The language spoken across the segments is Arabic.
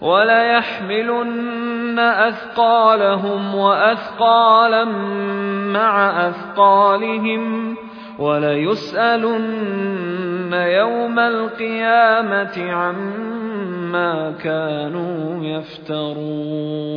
وليحملن أثقالهم وأثقالا مع أثقالهم وليسألن يوم القيامة عما كانوا يفترون.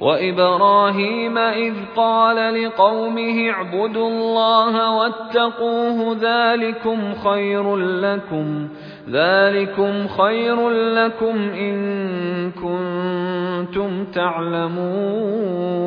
وإبراهيم إذ قال لقومه اعبدوا الله واتقوه ذلكم خير لكم ذلكم خير لكم إن كنتم تعلمون.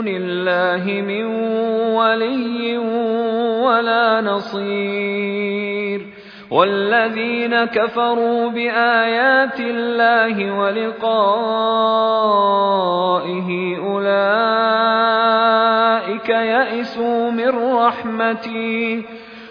دون الله من ولي ولا نصير والذين كفروا بايات الله ولقائه اولئك يئسوا من رحمتي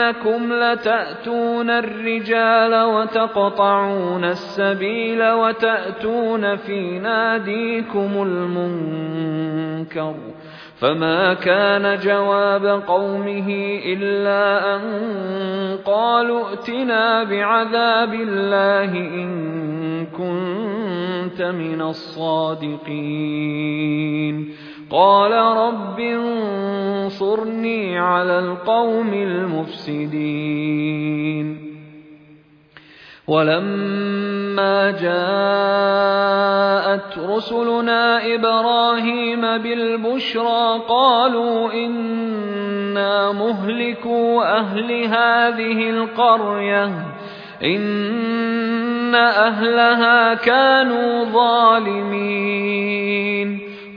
أئنكم لتأتون الرجال وتقطعون السبيل وتأتون في ناديكم المنكر فما كان جواب قومه إلا أن قالوا ائتنا بعذاب الله إن كنت من الصادقين قال رب انصرني على القوم المفسدين. ولما جاءت رسلنا إبراهيم بالبشرى قالوا إنا مهلكوا أهل هذه القرية إن أهلها كانوا ظالمين.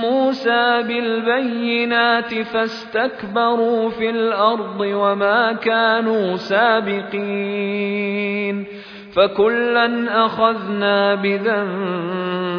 موسى بالبينات فاستكبروا في الأرض وما كانوا سابقين فكلا أخذنا بذنبه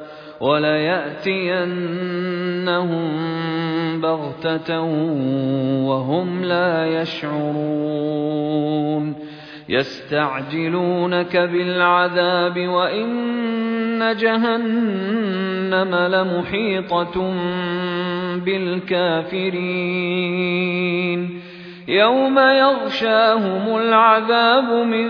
وليأتينهم بغتة وهم لا يشعرون. يستعجلونك بالعذاب وإن جهنم لمحيطة بالكافرين. يوم يغشاهم العذاب من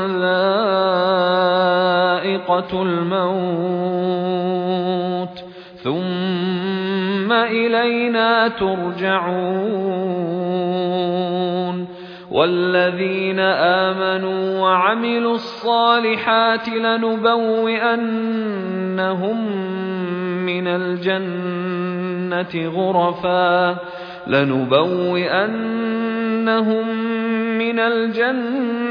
ذائقة الموت ثم إلينا ترجعون والذين آمنوا وعملوا الصالحات لنبوئنهم من الجنة غرفا لنبوئنهم من الجنة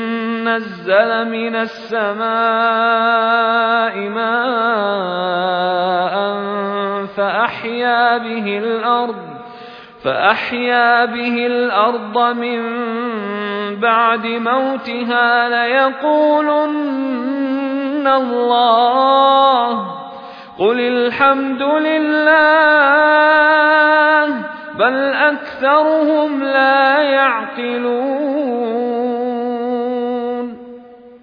نزل من السماء ماء فأحيا به الأرض فأحيا به الأرض من بعد موتها ليقولن الله قل الحمد لله بل أكثرهم لا يعقلون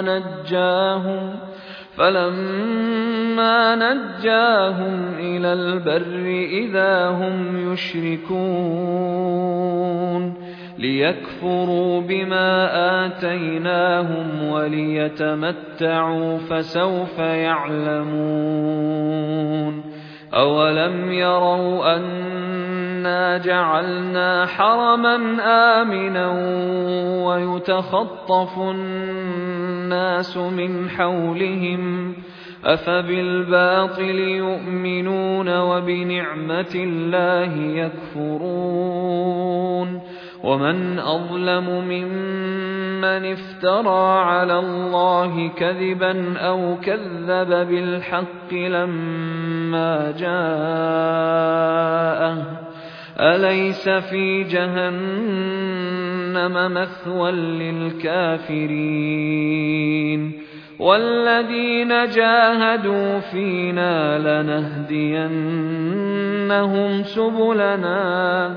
نجاهم فلما نجاهم إلى البر إذا هم يشركون ليكفروا بما آتيناهم وليتمتعوا فسوف يعلمون أولم يروا أنا جعلنا حرما آمنا ويتخطف الناس من حولهم أفبالباطل يؤمنون وبنعمة الله يكفرون ومن أظلم ممن افترى على الله كذبا أو كذب بالحق لما جاءه أليس في جهنم مثوى للكافرين والذين جاهدوا فينا لنهدينهم سبلنا